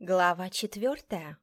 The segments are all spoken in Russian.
Глава четвертая.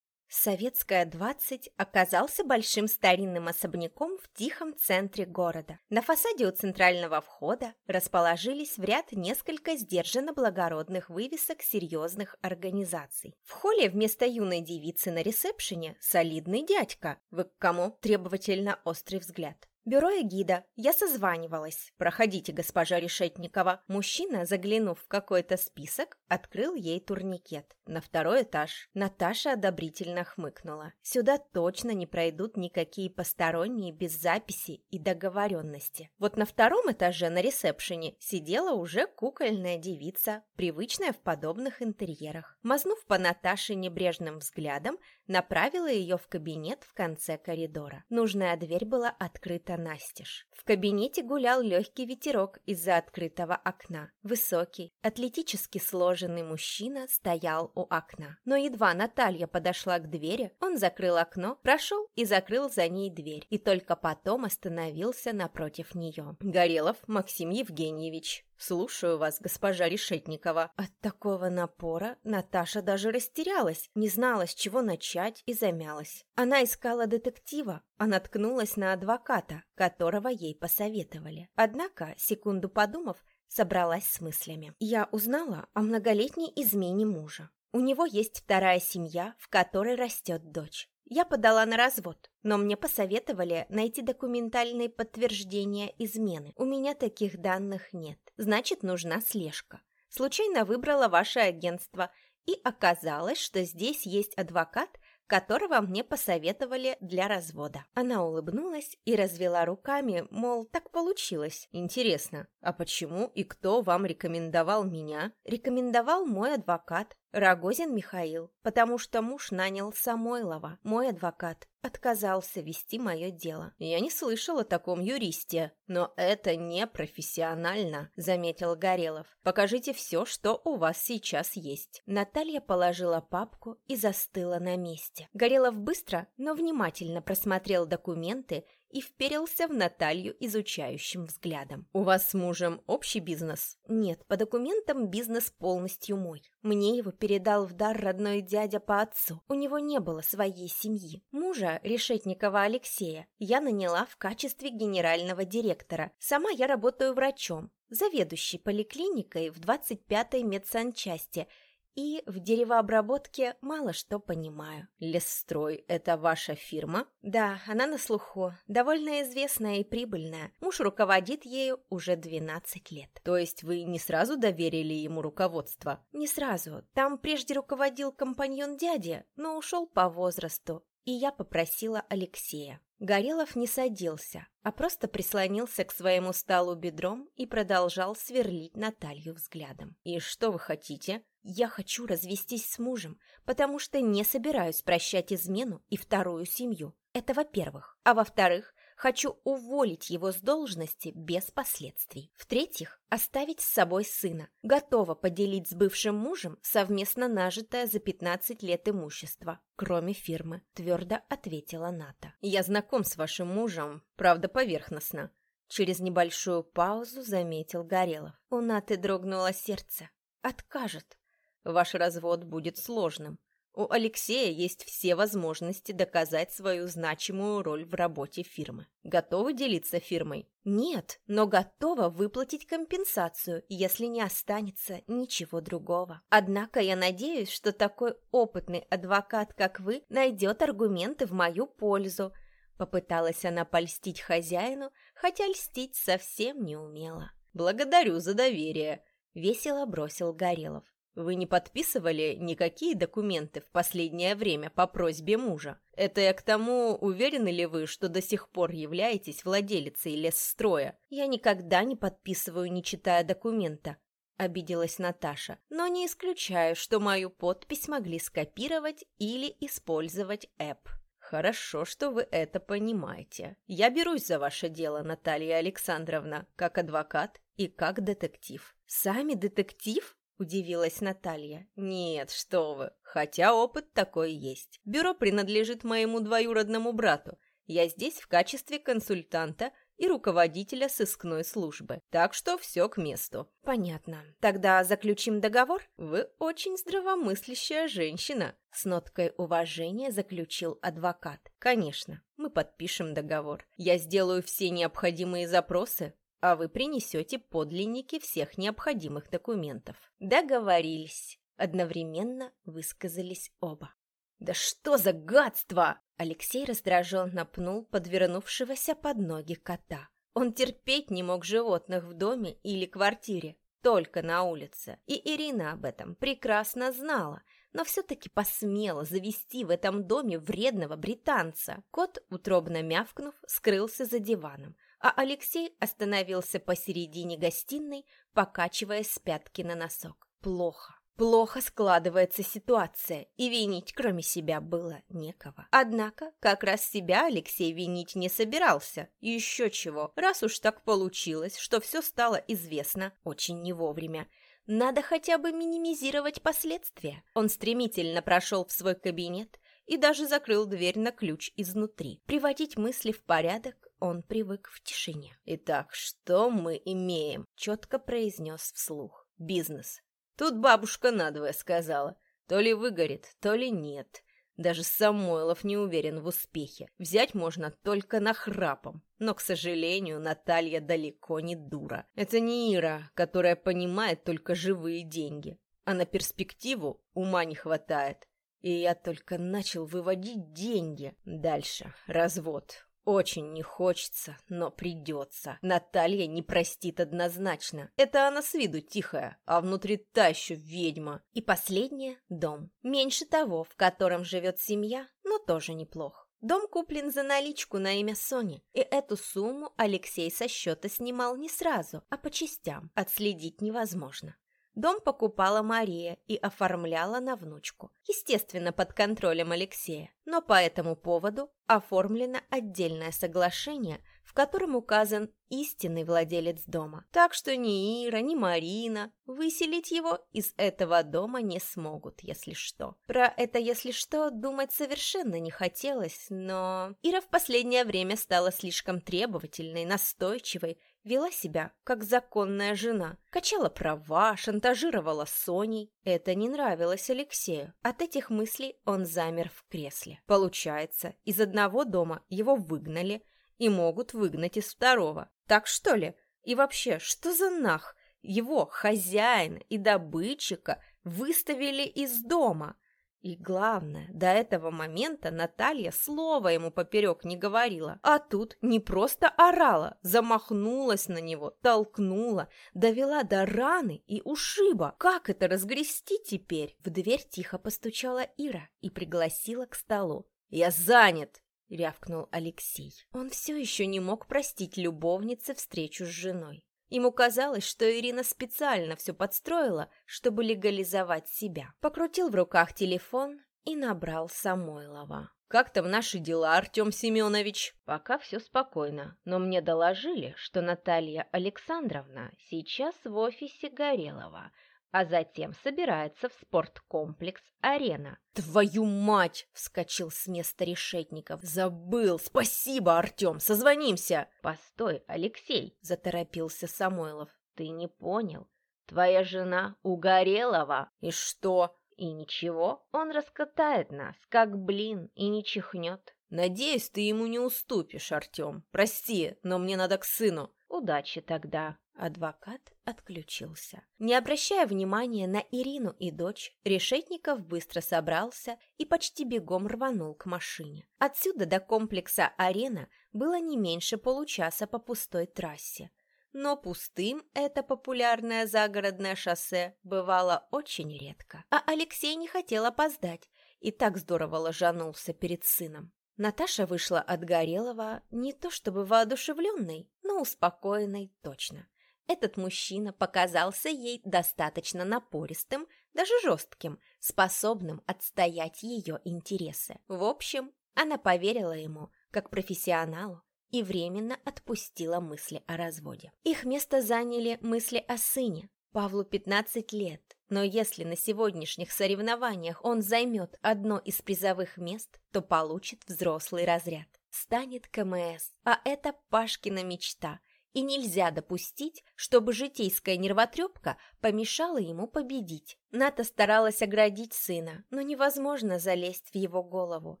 Советская 20 оказался большим старинным особняком в тихом центре города. На фасаде у центрального входа расположились в ряд несколько сдержанно благородных вывесок серьезных организаций. В холле вместо юной девицы на ресепшене солидный дядька. Вы к кому? Требовательно острый взгляд. «Бюро эгида. Я созванивалась. Проходите, госпожа Решетникова». Мужчина, заглянув в какой-то список, открыл ей турникет. На второй этаж. Наташа одобрительно хмыкнула. «Сюда точно не пройдут никакие посторонние без записи и договоренности». Вот на втором этаже на ресепшене сидела уже кукольная девица, привычная в подобных интерьерах. Мазнув по Наташе небрежным взглядом, направила ее в кабинет в конце коридора. Нужная дверь была открыта настежь. В кабинете гулял легкий ветерок из-за открытого окна. Высокий, атлетически сложенный мужчина стоял у окна. Но едва Наталья подошла к двери, он закрыл окно, прошел и закрыл за ней дверь. И только потом остановился напротив нее. «Горелов Максим Евгеньевич», «Слушаю вас, госпожа Решетникова». От такого напора Наташа даже растерялась, не знала, с чего начать и замялась. Она искала детектива, а наткнулась на адвоката, которого ей посоветовали. Однако, секунду подумав, собралась с мыслями. Я узнала о многолетней измене мужа. У него есть вторая семья, в которой растет дочь. Я подала на развод, но мне посоветовали найти документальные подтверждения измены. У меня таких данных нет. Значит, нужна слежка. Случайно выбрала ваше агентство, и оказалось, что здесь есть адвокат, которого мне посоветовали для развода. Она улыбнулась и развела руками, мол, так получилось. Интересно, а почему и кто вам рекомендовал меня? Рекомендовал мой адвокат. Рогозин Михаил, потому что муж нанял Самойлова, мой адвокат, отказался вести мое дело. Я не слышал о таком юристе, но это не профессионально, заметил Горелов. Покажите все, что у вас сейчас есть. Наталья положила папку и застыла на месте. Горелов быстро, но внимательно просмотрел документы и вперился в Наталью изучающим взглядом. «У вас с мужем общий бизнес?» «Нет, по документам бизнес полностью мой. Мне его передал в дар родной дядя по отцу. У него не было своей семьи. Мужа, Решетникова Алексея, я наняла в качестве генерального директора. Сама я работаю врачом, заведующей поликлиникой в 25-й медсанчасти – и в деревообработке мало что понимаю. Лесстрой – это ваша фирма? Да, она на слуху, довольно известная и прибыльная. Муж руководит ею уже 12 лет. То есть вы не сразу доверили ему руководство? Не сразу. Там прежде руководил компаньон дяди, но ушел по возрасту. И я попросила Алексея. Горелов не садился, а просто прислонился к своему столу бедром и продолжал сверлить Наталью взглядом. «И что вы хотите?» «Я хочу развестись с мужем, потому что не собираюсь прощать измену и вторую семью. Это во-первых. А во-вторых, Хочу уволить его с должности без последствий. В-третьих, оставить с собой сына. Готова поделить с бывшим мужем совместно нажитое за 15 лет имущество, кроме фирмы, твердо ответила Ната. Я знаком с вашим мужем, правда, поверхностно. Через небольшую паузу заметил Горелов. У Наты дрогнуло сердце. Откажет. Ваш развод будет сложным. У Алексея есть все возможности доказать свою значимую роль в работе фирмы. Готовы делиться фирмой? Нет, но готова выплатить компенсацию, если не останется ничего другого. Однако я надеюсь, что такой опытный адвокат, как вы, найдет аргументы в мою пользу. Попыталась она польстить хозяину, хотя льстить совсем не умела. «Благодарю за доверие», — весело бросил Горелов. Вы не подписывали никакие документы в последнее время по просьбе мужа? Это я к тому, уверены ли вы, что до сих пор являетесь владелицей лесстроя? Я никогда не подписываю, не читая документа, обиделась Наташа, но не исключаю, что мою подпись могли скопировать или использовать эп. Хорошо, что вы это понимаете. Я берусь за ваше дело, Наталья Александровна, как адвокат и как детектив. Сами детектив? Удивилась Наталья. «Нет, что вы. Хотя опыт такой есть. Бюро принадлежит моему двоюродному брату. Я здесь в качестве консультанта и руководителя сыскной службы. Так что все к месту. Понятно. Тогда заключим договор? Вы очень здравомыслящая женщина. С ноткой уважения заключил адвокат. Конечно, мы подпишем договор. Я сделаю все необходимые запросы, а вы принесете подлинники всех необходимых документов. Договорились. Одновременно высказались оба. «Да что за гадство!» Алексей раздраженно пнул подвернувшегося под ноги кота. Он терпеть не мог животных в доме или квартире, только на улице. И Ирина об этом прекрасно знала, но все-таки посмела завести в этом доме вредного британца. Кот, утробно мявкнув, скрылся за диваном, а Алексей остановился посередине гостиной, покачиваясь с пятки на носок. Плохо. Плохо складывается ситуация, и винить кроме себя было некого. Однако, как раз себя Алексей винить не собирался. Еще чего, раз уж так получилось, что все стало известно очень не вовремя. Надо хотя бы минимизировать последствия. Он стремительно прошел в свой кабинет и даже закрыл дверь на ключ изнутри. Приводить мысли в порядок он привык в тишине. «Итак, что мы имеем?» – четко произнес вслух. «Бизнес. Тут бабушка надвое сказала. То ли выгорит, то ли нет. Даже Самойлов не уверен в успехе. Взять можно только на храпом. Но, к сожалению, Наталья далеко не дура. Это не Ира, которая понимает только живые деньги. А на перспективу ума не хватает. И я только начал выводить деньги. Дальше. Развод. Очень не хочется, но придется. Наталья не простит однозначно. Это она с виду тихая, а внутри та еще ведьма. И последнее – дом. Меньше того, в котором живет семья, но тоже неплох. Дом куплен за наличку на имя Сони, и эту сумму Алексей со счета снимал не сразу, а по частям. Отследить невозможно. Дом покупала Мария и оформляла на внучку. Естественно, под контролем Алексея. Но по этому поводу оформлено отдельное соглашение, в котором указан истинный владелец дома. Так что ни Ира, ни Марина выселить его из этого дома не смогут, если что. Про это «если что» думать совершенно не хотелось, но... Ира в последнее время стала слишком требовательной, настойчивой, вела себя как законная жена, качала права, шантажировала Соней. Это не нравилось Алексею. От этих мыслей он замер в кресле. Получается, из одного дома его выгнали и могут выгнать из второго. Так что ли? И вообще, что за нах? Его, хозяина и добытчика, выставили из дома. И главное, до этого момента Наталья слова ему поперек не говорила, а тут не просто орала, замахнулась на него, толкнула, довела до раны и ушиба. Как это разгрести теперь? В дверь тихо постучала Ира и пригласила к столу. «Я занят!» — рявкнул Алексей. Он все еще не мог простить любовнице встречу с женой. Ему казалось, что Ирина специально все подстроила, чтобы легализовать себя. Покрутил в руках телефон и набрал Самойлова. «Как там наши дела, Артем Семенович?» «Пока все спокойно, но мне доложили, что Наталья Александровна сейчас в офисе Горелого, а затем собирается в спорткомплекс «Арена». «Твою мать!» — вскочил с места решетников. «Забыл! Спасибо, Артем! Созвонимся!» «Постой, Алексей!» — заторопился Самойлов. «Ты не понял. Твоя жена угорелова. И что?» «И ничего, он раскатает нас, как блин, и не чихнет». «Надеюсь, ты ему не уступишь, Артем. Прости, но мне надо к сыну». «Удачи тогда!» Адвокат отключился. Не обращая внимания на Ирину и дочь, Решетников быстро собрался и почти бегом рванул к машине. Отсюда до комплекса «Арена» было не меньше получаса по пустой трассе. Но пустым это популярное загородное шоссе бывало очень редко. А Алексей не хотел опоздать и так здорово ложанулся перед сыном. Наташа вышла от Горелого не то чтобы воодушевленной, но успокоенной точно. Этот мужчина показался ей достаточно напористым, даже жестким, способным отстоять ее интересы. В общем, она поверила ему, как профессионалу, и временно отпустила мысли о разводе. Их место заняли мысли о сыне. Павлу 15 лет, но если на сегодняшних соревнованиях он займет одно из призовых мест, то получит взрослый разряд. станет КМС, а это Пашкина мечта. И нельзя допустить, чтобы житейская нервотрепка помешала ему победить. Ната старалась оградить сына, но невозможно залезть в его голову.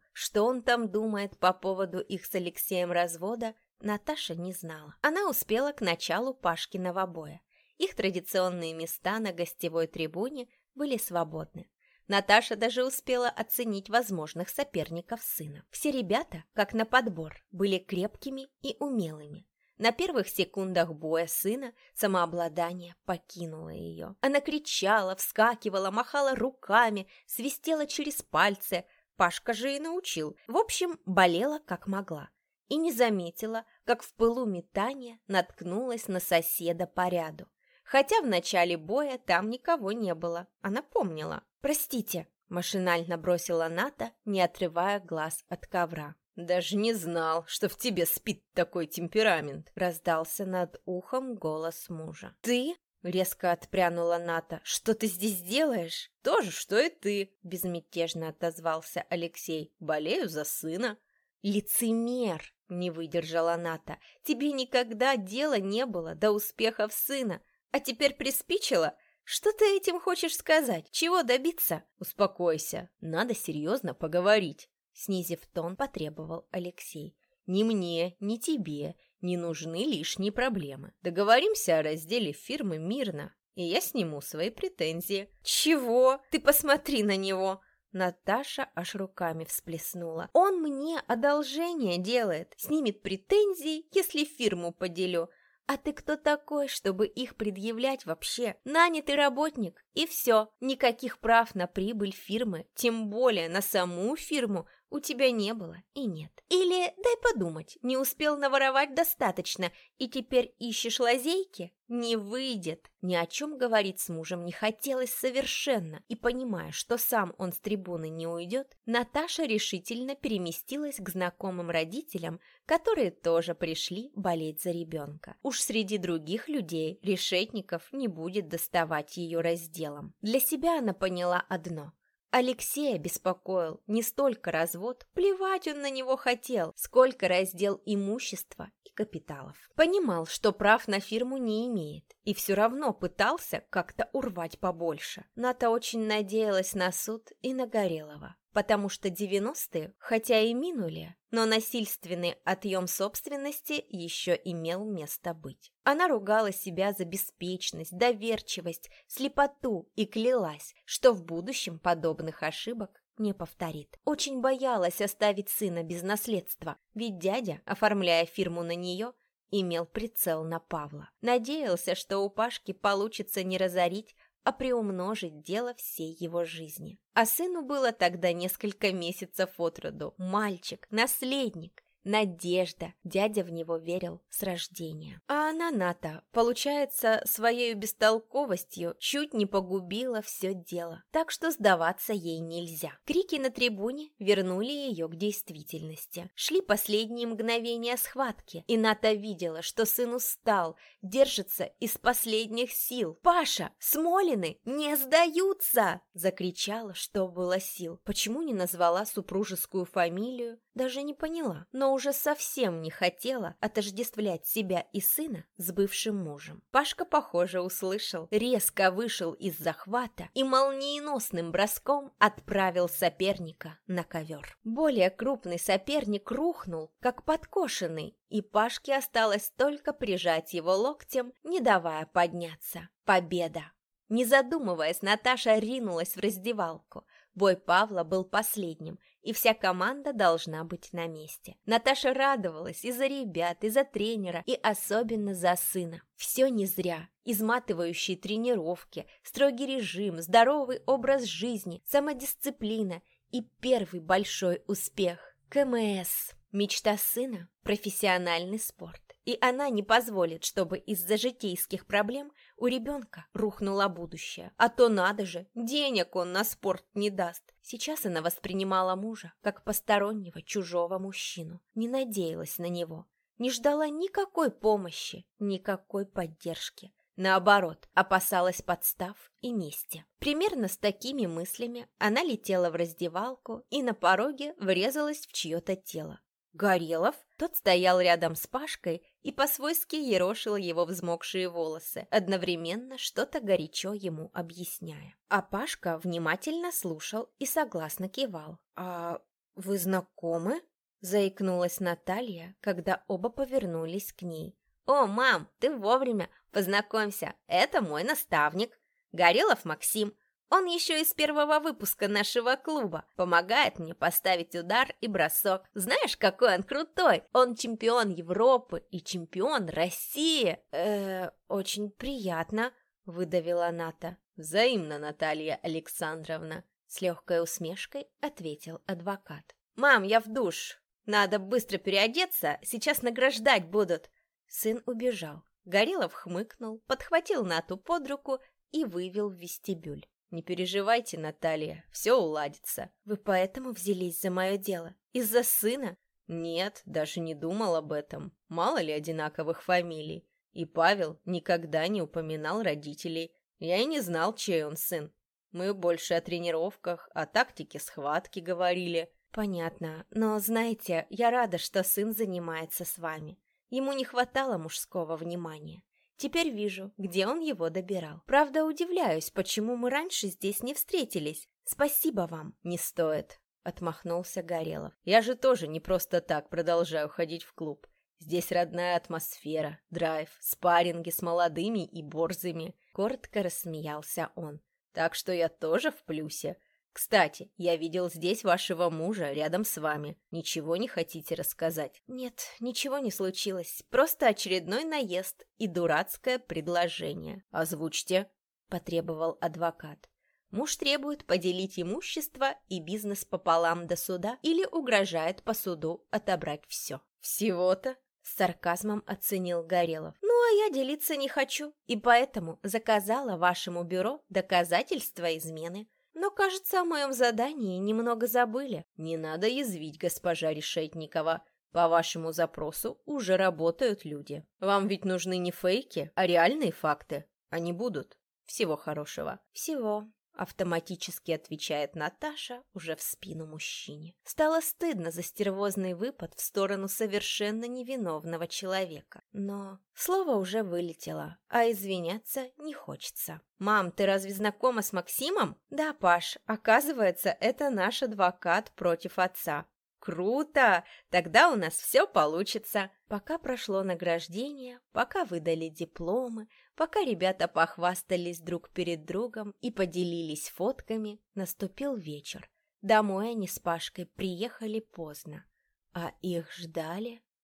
Что он там думает по поводу их с Алексеем развода, Наташа не знала. Она успела к началу Пашкиного боя. Их традиционные места на гостевой трибуне были свободны. Наташа даже успела оценить возможных соперников сына. Все ребята, как на подбор, были крепкими и умелыми. На первых секундах боя сына самообладание покинуло ее. Она кричала, вскакивала, махала руками, свистела через пальцы. Пашка же и научил. В общем, болела как могла. И не заметила, как в пылу метания наткнулась на соседа по ряду. Хотя в начале боя там никого не было. Она помнила. «Простите», – машинально бросила Ната, не отрывая глаз от ковра. «Даже не знал, что в тебе спит такой темперамент», — раздался над ухом голос мужа. «Ты?» — резко отпрянула Ната. «Что ты здесь делаешь?» «То же, что и ты», — безмятежно отозвался Алексей. «Болею за сына». «Лицемер!» — не выдержала Ната. «Тебе никогда дела не было до успехов сына, а теперь приспичило?» «Что ты этим хочешь сказать? Чего добиться?» «Успокойся, надо серьезно поговорить». Снизив тон, потребовал Алексей. «Ни мне, ни тебе не нужны лишние проблемы. Договоримся о разделе фирмы мирно, и я сниму свои претензии». «Чего? Ты посмотри на него!» Наташа аж руками всплеснула. «Он мне одолжение делает, снимет претензии, если фирму поделю. А ты кто такой, чтобы их предъявлять вообще? Нанятый работник, и все. Никаких прав на прибыль фирмы, тем более на саму фирму, у тебя не было и нет. Или, дай подумать, не успел наворовать достаточно, и теперь ищешь лазейки? Не выйдет. Ни о чем говорить с мужем не хотелось совершенно, и понимая, что сам он с трибуны не уйдет, Наташа решительно переместилась к знакомым родителям, которые тоже пришли болеть за ребенка. Уж среди других людей Решетников не будет доставать ее разделом. Для себя она поняла одно – Алексея беспокоил не столько развод, плевать он на него хотел, сколько раздел имущества и капиталов. Понимал, что прав на фирму не имеет, и все равно пытался как-то урвать побольше. Ната очень надеялась на суд и на Горелого потому что 90-е, хотя и минули, но насильственный отъем собственности еще имел место быть. Она ругала себя за беспечность, доверчивость, слепоту и клялась, что в будущем подобных ошибок не повторит. Очень боялась оставить сына без наследства, ведь дядя, оформляя фирму на нее, имел прицел на Павла. Надеялся, что у Пашки получится не разорить, а приумножить дело всей его жизни. А сыну было тогда несколько месяцев от роду. Мальчик, наследник, Надежда. Дядя в него верил с рождения. А она, Ната, получается, своей бестолковостью чуть не погубила все дело. Так что сдаваться ей нельзя. Крики на трибуне вернули ее к действительности. Шли последние мгновения схватки, и Ната видела, что сын устал, держится из последних сил. «Паша, Смолины не сдаются!» Закричала, что было сил. Почему не назвала супружескую фамилию? Даже не поняла. Уже совсем не хотела отождествлять себя и сына с бывшим мужем. Пашка, похоже, услышал, резко вышел из захвата и молниеносным броском отправил соперника на ковер. Более крупный соперник рухнул, как подкошенный, и Пашке осталось только прижать его локтем, не давая подняться. Победа! Не задумываясь, Наташа ринулась в раздевалку. Бой Павла был последним, и вся команда должна быть на месте. Наташа радовалась и за ребят, и за тренера, и особенно за сына. Все не зря. Изматывающие тренировки, строгий режим, здоровый образ жизни, самодисциплина и первый большой успех – КМС. Мечта сына – профессиональный спорт. И она не позволит, чтобы из-за житейских проблем у ребенка рухнуло будущее. А то надо же, денег он на спорт не даст. Сейчас она воспринимала мужа как постороннего чужого мужчину. Не надеялась на него. Не ждала никакой помощи, никакой поддержки. Наоборот, опасалась подстав и мести. Примерно с такими мыслями она летела в раздевалку и на пороге врезалась в чье-то тело. Горелов? Тот стоял рядом с Пашкой и по-свойски ерошил его взмокшие волосы, одновременно что-то горячо ему объясняя. А Пашка внимательно слушал и согласно кивал. «А вы знакомы?» – заикнулась Наталья, когда оба повернулись к ней. «О, мам, ты вовремя! Познакомься, это мой наставник, Горелов Максим. Он еще из первого выпуска нашего клуба. Помогает мне поставить удар и бросок. Знаешь, какой он крутой? Он чемпион Европы и чемпион России. Э, очень приятно, выдавила Ната. Взаимно, Наталья Александровна. С легкой усмешкой ответил адвокат. «Мам, я в душ. Надо быстро переодеться, сейчас награждать будут». Сын убежал. Горелов хмыкнул, подхватил Нату под руку и вывел в вестибюль. «Не переживайте, Наталья, все уладится. Вы поэтому взялись за мое дело? Из-за сына?» «Нет, даже не думал об этом. Мало ли одинаковых фамилий. И Павел никогда не упоминал родителей. Я и не знал, чей он сын. Мы больше о тренировках, о тактике схватки говорили». «Понятно. Но, знаете, я рада, что сын занимается с вами. Ему не хватало мужского внимания. Теперь вижу, где он его добирал. Правда, удивляюсь, почему мы раньше здесь не встретились. Спасибо вам. Не стоит, отмахнулся Горелов. Я же тоже не просто так продолжаю ходить в клуб. Здесь родная атмосфера, драйв, спарринги с молодыми и борзыми. Коротко рассмеялся он. Так что я тоже в плюсе. Кстати, я видел здесь вашего мужа рядом с вами. Ничего не хотите рассказать? Нет, ничего не случилось. Просто очередной наезд и дурацкое предложение. Озвучьте, потребовал адвокат. Муж требует поделить имущество и бизнес пополам до суда или угрожает по суду отобрать все. Всего-то? С сарказмом оценил Горелов. «Ну, а я делиться не хочу, и поэтому заказала вашему бюро доказательства измены. Но, кажется, о моем задании немного забыли. Не надо язвить, госпожа Решетникова. По вашему запросу уже работают люди. Вам ведь нужны не фейки, а реальные факты. Они будут. Всего хорошего. Всего автоматически отвечает Наташа уже в спину мужчине. Стало стыдно за стервозный выпад в сторону совершенно невиновного человека. Но слово уже вылетело, а извиняться не хочется. «Мам, ты разве знакома с Максимом?» «Да, Паш, оказывается, это наш адвокат против отца. Круто! Тогда у нас все получится. Пока прошло награждение, пока выдали дипломы, пока ребята похвастались друг перед другом и поделились фотками, наступил вечер. Домой они с Пашкой приехали поздно, а их ждали